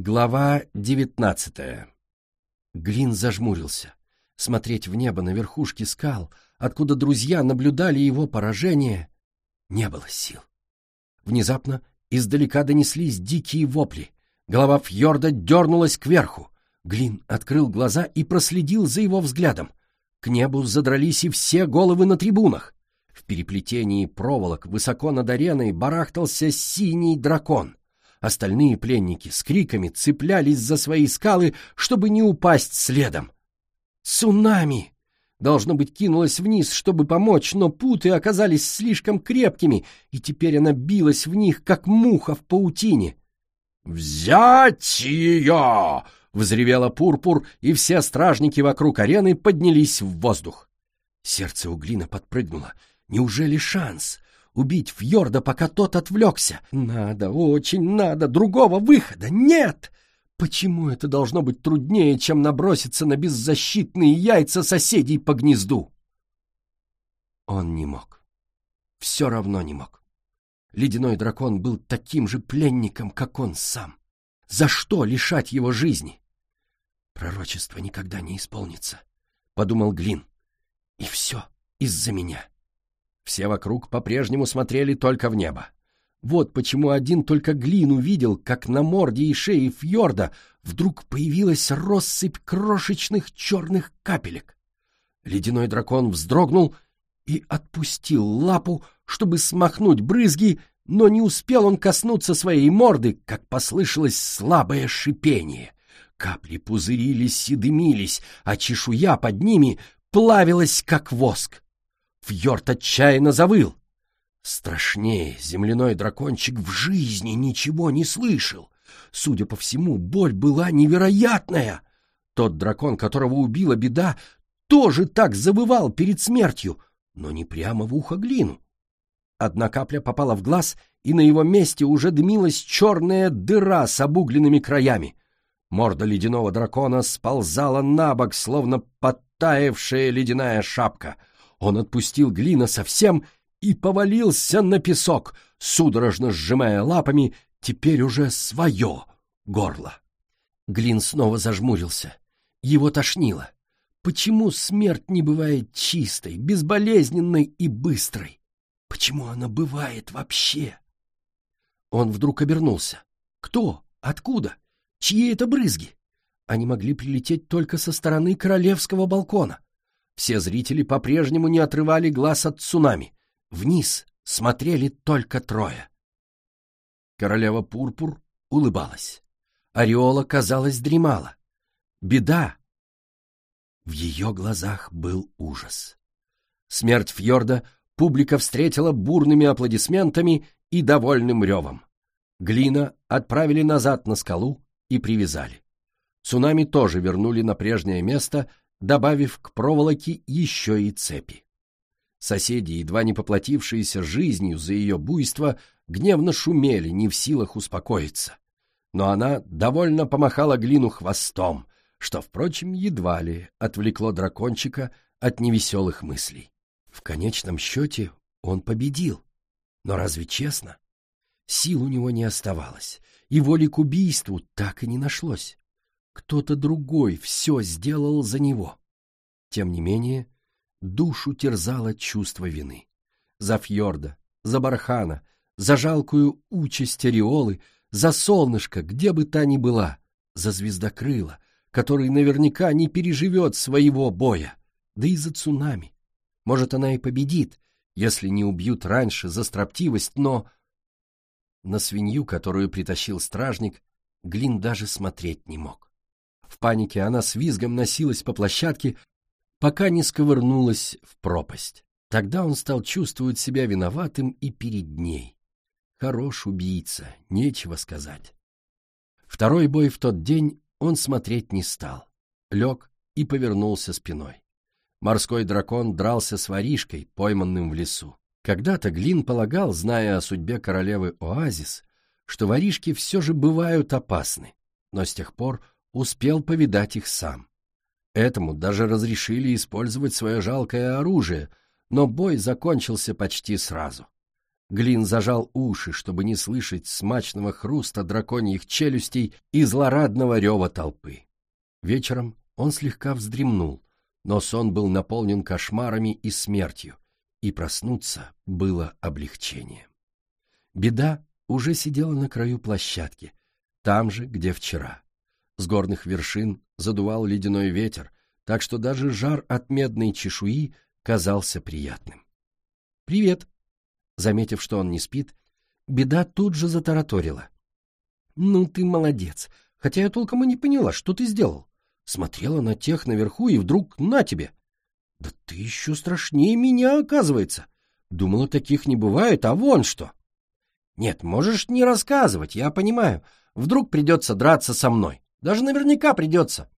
Глава девятнадцатая Глин зажмурился. Смотреть в небо на верхушке скал, откуда друзья наблюдали его поражение, не было сил. Внезапно издалека донеслись дикие вопли. Голова Фьорда дернулась кверху. Глин открыл глаза и проследил за его взглядом. К небу задрались и все головы на трибунах. В переплетении проволок высоко над ареной барахтался синий дракон. Остальные пленники с криками цеплялись за свои скалы, чтобы не упасть следом. «Цунами!» Должно быть, кинулась вниз, чтобы помочь, но путы оказались слишком крепкими, и теперь она билась в них, как муха в паутине. «Взять ее!» — взревела Пурпур, и все стражники вокруг арены поднялись в воздух. Сердце у Глина подпрыгнуло. Неужели шанс? Убить Фьорда, пока тот отвлекся. Надо, очень надо, другого выхода нет! Почему это должно быть труднее, чем наброситься на беззащитные яйца соседей по гнезду? Он не мог. Все равно не мог. Ледяной дракон был таким же пленником, как он сам. За что лишать его жизни? Пророчество никогда не исполнится, — подумал Глин. И все из-за меня. Все вокруг по-прежнему смотрели только в небо. Вот почему один только Глин увидел, как на морде и шее фьорда вдруг появилась россыпь крошечных черных капелек. Ледяной дракон вздрогнул и отпустил лапу, чтобы смахнуть брызги, но не успел он коснуться своей морды, как послышалось слабое шипение. Капли пузырились и дымились, а чешуя под ними плавилась, как воск. Фьорд отчаянно завыл. Страшнее земляной дракончик в жизни ничего не слышал. Судя по всему, боль была невероятная. Тот дракон, которого убила беда, тоже так завывал перед смертью, но не прямо в ухо глину. Одна капля попала в глаз, и на его месте уже дымилась черная дыра с обугленными краями. Морда ледяного дракона сползала на бок, словно подтаявшая ледяная шапка — он отпустил глина совсем и повалился на песок, судорожно сжимая лапами теперь уже свое горло. Глин снова зажмурился. Его тошнило. Почему смерть не бывает чистой, безболезненной и быстрой? Почему она бывает вообще? Он вдруг обернулся. Кто? Откуда? Чьи это брызги? Они могли прилететь только со стороны королевского балкона. Все зрители по-прежнему не отрывали глаз от цунами. Вниз смотрели только трое. Королева Пурпур улыбалась. Ореола, казалось, дремала. Беда! В ее глазах был ужас. Смерть Фьорда публика встретила бурными аплодисментами и довольным ревом. Глина отправили назад на скалу и привязали. Цунами тоже вернули на прежнее место, добавив к проволоке еще и цепи. Соседи, едва не поплатившиеся жизнью за ее буйство, гневно шумели, не в силах успокоиться. Но она довольно помахала глину хвостом, что, впрочем, едва ли отвлекло дракончика от невеселых мыслей. В конечном счете он победил. Но разве честно? Сил у него не оставалось, и воли к убийству так и не нашлось. Кто-то другой все сделал за него. Тем не менее, душу терзало чувство вины. За Фьорда, за Бархана, за жалкую участь Ореолы, за солнышко, где бы та ни была, за звездокрыла, который наверняка не переживет своего боя, да и за цунами. Может, она и победит, если не убьют раньше за строптивость, но... На свинью, которую притащил стражник, Глин даже смотреть не мог. В панике она с визгом носилась по площадке, пока не сковырнулась в пропасть. Тогда он стал чувствовать себя виноватым и перед ней. Хорош убийца, нечего сказать. Второй бой в тот день он смотреть не стал. Лег и повернулся спиной. Морской дракон дрался с воришкой, пойманным в лесу. Когда-то Глин полагал, зная о судьбе королевы Оазис, что воришки все же бывают опасны, но с тех пор успел повидать их сам. Этому даже разрешили использовать свое жалкое оружие, но бой закончился почти сразу. Глин зажал уши, чтобы не слышать смачного хруста драконьих челюстей и злорадного рева толпы. Вечером он слегка вздремнул, но сон был наполнен кошмарами и смертью, и проснуться было облегчением. Беда уже сидела на краю площадки, там же, где вчера. С горных вершин задувал ледяной ветер, так что даже жар от медной чешуи казался приятным. «Привет!» Заметив, что он не спит, беда тут же затараторила. «Ну ты молодец, хотя я толком и не поняла, что ты сделал. Смотрела на тех наверху и вдруг на тебе. Да ты еще страшнее меня, оказывается. Думала, таких не бывает, а вон что!» «Нет, можешь не рассказывать, я понимаю. Вдруг придется драться со мной. Даже наверняка придется».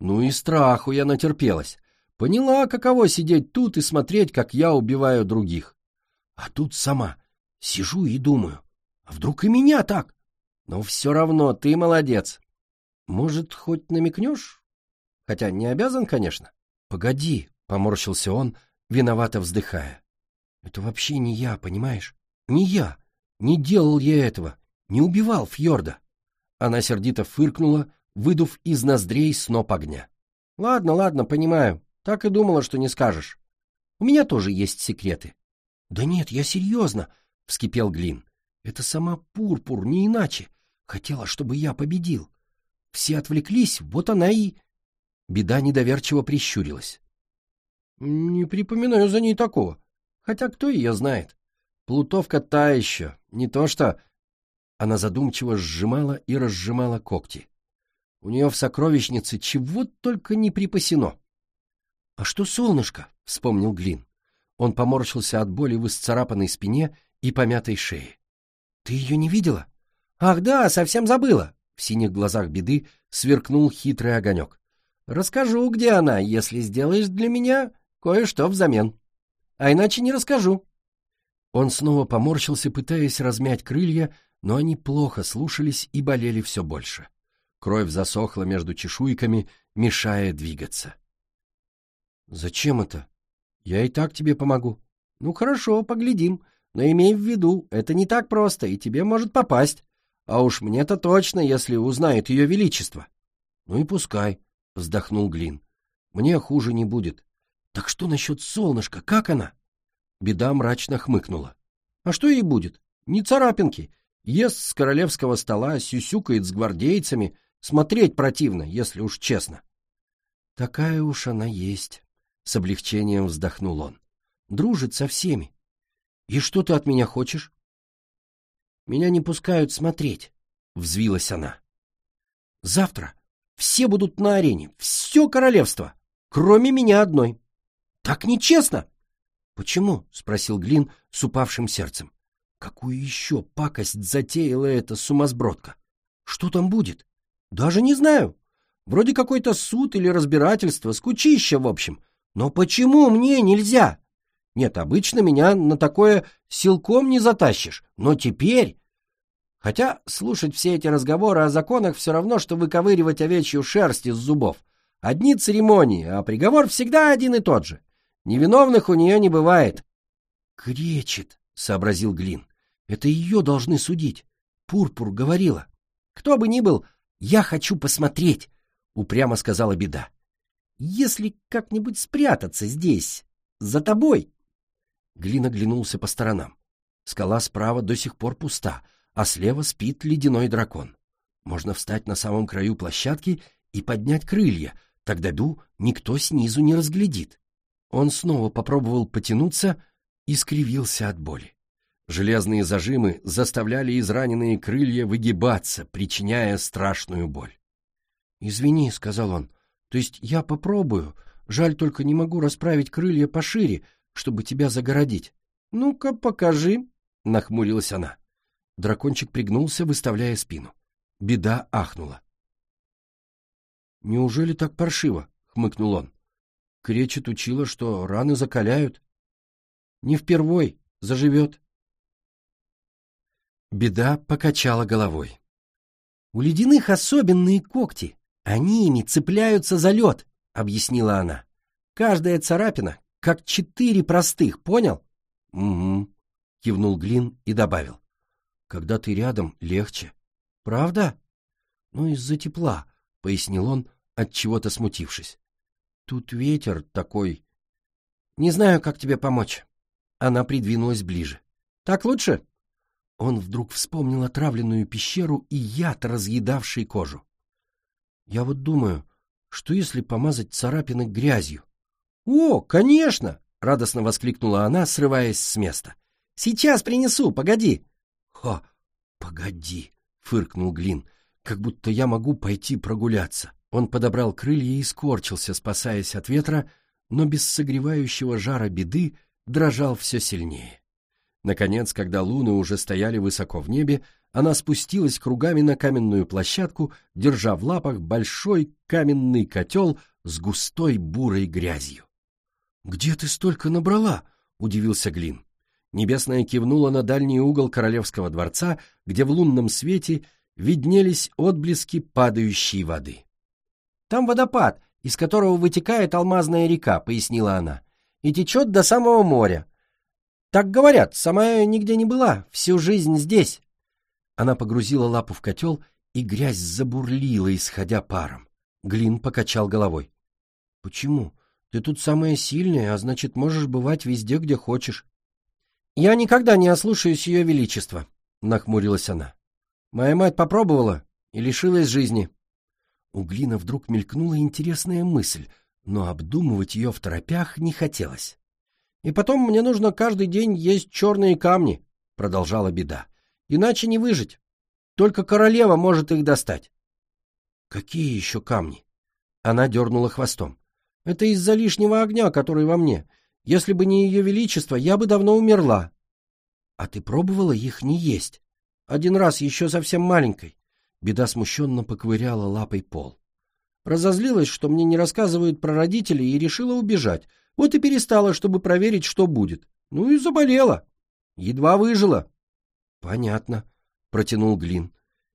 Ну и страху я натерпелась. Поняла, каково сидеть тут и смотреть, как я убиваю других. А тут сама сижу и думаю, а вдруг и меня так? Но все равно ты молодец. Может, хоть намекнешь? Хотя не обязан, конечно. Погоди, поморщился он, виновато вздыхая. Это вообще не я, понимаешь? Не я. Не делал я этого. Не убивал Фьорда. Она сердито фыркнула, выдув из ноздрей сноп огня. Ладно, ладно, понимаю. Так и думала, что не скажешь. У меня тоже есть секреты. «Да нет, я серьезно!» — вскипел Глин. «Это сама Пурпур, не иначе. Хотела, чтобы я победил. Все отвлеклись, вот она и...» Беда недоверчиво прищурилась. «Не припоминаю за ней такого. Хотя кто ее знает? Плутовка та еще, не то что...» Она задумчиво сжимала и разжимала когти. У нее в сокровищнице чего только не припасено. — А что солнышко? — вспомнил Глин. Он поморщился от боли в исцарапанной спине и помятой шее. — Ты ее не видела? — Ах да, совсем забыла. В синих глазах беды сверкнул хитрый огонек. — Расскажу, где она, если сделаешь для меня кое-что взамен. А иначе не расскажу. Он снова поморщился, пытаясь размять крылья, но они плохо слушались и болели все больше. Кровь засохла между чешуйками, мешая двигаться. — Зачем это? Я и так тебе помогу. Ну хорошо, поглядим. Но имей в виду, это не так просто, и тебе может попасть. А уж мне-то точно, если узнает ее величество. Ну и пускай, вздохнул Глин. Мне хуже не будет. Так что насчет солнышка, как она? Беда мрачно хмыкнула. А что ей будет? Не царапинки. Ест с королевского стола, сюсюкает с гвардейцами. Смотреть противно, если уж честно. Такая уж она есть. С облегчением вздохнул он. Дружит со всеми. И что ты от меня хочешь? Меня не пускают смотреть, взвилась она. Завтра все будут на арене, все королевство, кроме меня одной. Так нечестно. Почему? спросил Глин с упавшим сердцем. Какую еще пакость затеяла эта сумасбродка? Что там будет? Даже не знаю. Вроде какой-то суд или разбирательство, скучище, в общем. Но почему мне нельзя? Нет, обычно меня на такое силком не затащишь, но теперь... Хотя слушать все эти разговоры о законах все равно, что выковыривать овечью шерсть из зубов. Одни церемонии, а приговор всегда один и тот же. Невиновных у нее не бывает. — Кречет, — сообразил Глин. — Это ее должны судить. Пурпур говорила. — Кто бы ни был, я хочу посмотреть, — упрямо сказала беда. Если как-нибудь спрятаться здесь, за тобой. Глин оглянулся по сторонам. Скала справа до сих пор пуста, а слева спит ледяной дракон. Можно встать на самом краю площадки и поднять крылья, тогда Ду никто снизу не разглядит. Он снова попробовал потянуться и скривился от боли. Железные зажимы заставляли израненные крылья выгибаться, причиняя страшную боль. «Извини», — сказал он, то есть я попробую. Жаль, только не могу расправить крылья пошире, чтобы тебя загородить. Ну-ка, покажи, — нахмурилась она. Дракончик пригнулся, выставляя спину. Беда ахнула. «Неужели так паршиво?» — хмыкнул он. Кречет учила, что раны закаляют. «Не впервой, заживет». Беда покачала головой. «У ледяных особенные когти. Они ими цепляются за лед, объяснила она. Каждая царапина, как четыре простых, понял? Угу. — кивнул Глин и добавил. «Когда ты рядом, легче». «Правда?» «Ну, из-за тепла», — пояснил он, от чего то смутившись. «Тут ветер такой...» «Не знаю, как тебе помочь». Она придвинулась ближе. «Так лучше?» Он вдруг вспомнил отравленную пещеру и яд, разъедавший кожу. «Я вот думаю, что если помазать царапины грязью?» «О, конечно!» — радостно воскликнула она, срываясь с места. «Сейчас принесу, погоди!» «Ха, погоди!» — фыркнул Глин. «Как будто я могу пойти прогуляться». Он подобрал крылья и скорчился, спасаясь от ветра, но без согревающего жара беды дрожал все сильнее. Наконец, когда луны уже стояли высоко в небе, она спустилась кругами на каменную площадку, держа в лапах большой каменный котел с густой бурой грязью. — Где ты столько набрала? — удивился Глин. Небесная кивнула на дальний угол королевского дворца, где в лунном свете виднелись отблески падающей воды. — Там водопад, из которого вытекает алмазная река, — пояснила она, — и течет до самого моря. Так говорят, сама нигде не была, всю жизнь здесь. Она погрузила лапу в котел, и грязь забурлила, исходя паром. Глин покачал головой. — Почему? Ты тут самая сильная, а значит, можешь бывать везде, где хочешь. — Я никогда не ослушаюсь ее величества, — нахмурилась она. — Моя мать попробовала и лишилась жизни. У Глина вдруг мелькнула интересная мысль, но обдумывать ее в торопях не хотелось. И потом мне нужно каждый день есть черные камни, — продолжала беда. Иначе не выжить. Только королева может их достать. — Какие еще камни? Она дернула хвостом. — Это из-за лишнего огня, который во мне. Если бы не ее величество, я бы давно умерла. — А ты пробовала их не есть? Один раз, еще совсем маленькой. Беда смущенно поковыряла лапой пол. Разозлилась, что мне не рассказывают про родителей, и решила убежать, вот и перестала, чтобы проверить, что будет. Ну и заболела. Едва выжила. — Понятно, — протянул Глин.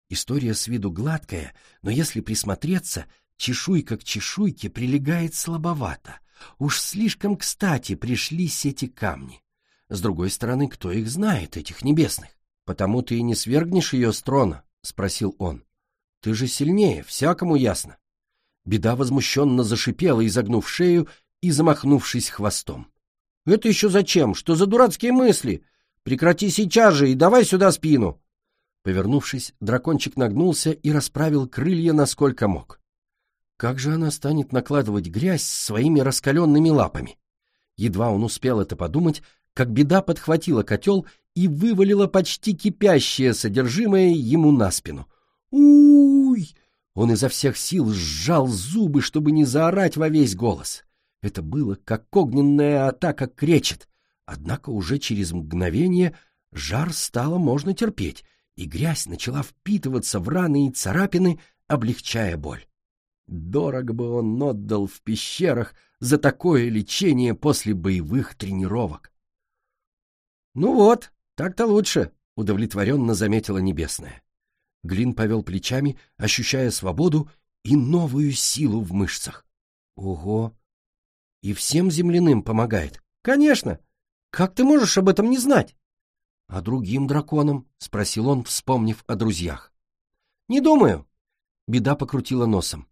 История с виду гладкая, но если присмотреться, чешуйка к чешуйке прилегает слабовато. Уж слишком кстати пришлись эти камни. С другой стороны, кто их знает, этих небесных? — Потому ты и не свергнешь ее с трона, — спросил он. — Ты же сильнее, всякому ясно. Беда возмущенно зашипела, изогнув шею и замахнувшись хвостом. — Это еще зачем? Что за дурацкие мысли? Прекрати сейчас же и давай сюда спину! Повернувшись, дракончик нагнулся и расправил крылья насколько мог. Как же она станет накладывать грязь своими раскаленными лапами? Едва он успел это подумать, как беда подхватила котел и вывалила почти кипящее содержимое ему на спину. «Уй!» Он изо всех сил сжал зубы, чтобы не заорать во весь голос. Это было как огненная атака кречет, однако уже через мгновение жар стало можно терпеть, и грязь начала впитываться в раны и царапины, облегчая боль. Дорого бы он отдал в пещерах за такое лечение после боевых тренировок. «Ну вот, так-то лучше», — удовлетворенно заметила Небесная. Глин повел плечами, ощущая свободу и новую силу в мышцах. «Ого! И всем земляным помогает. Конечно. Как ты можешь об этом не знать? А другим драконам? Спросил он, вспомнив о друзьях. Не думаю. Беда покрутила носом.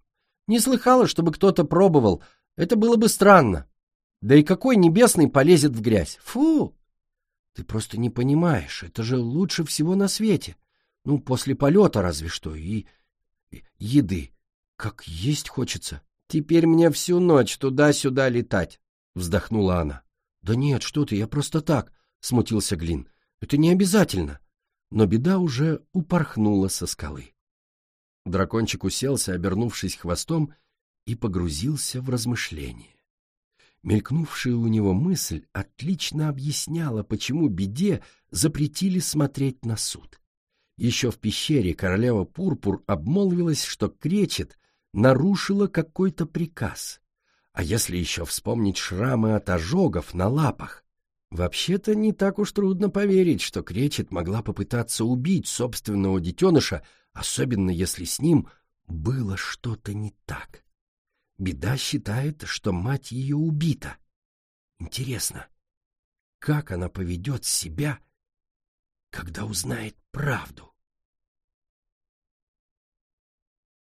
Не слыхала, чтобы кто-то пробовал. Это было бы странно. Да и какой небесный полезет в грязь? Фу! Ты просто не понимаешь. Это же лучше всего на свете. Ну, после полета разве что. И, и еды. Как есть хочется. Теперь мне всю ночь туда-сюда летать, — вздохнула она. — Да нет, что ты, я просто так, — смутился Глин. — Это не обязательно. Но беда уже упорхнула со скалы. Дракончик уселся, обернувшись хвостом, и погрузился в размышления. Мелькнувшая у него мысль отлично объясняла, почему беде запретили смотреть на суд. Еще в пещере королева Пурпур обмолвилась, что кречет нарушила какой-то приказ. А если еще вспомнить шрамы от ожогов на лапах? Вообще-то не так уж трудно поверить, что Кречет могла попытаться убить собственного детеныша, особенно если с ним было что-то не так. Беда считает, что мать ее убита. Интересно, как она поведет себя, когда узнает правду.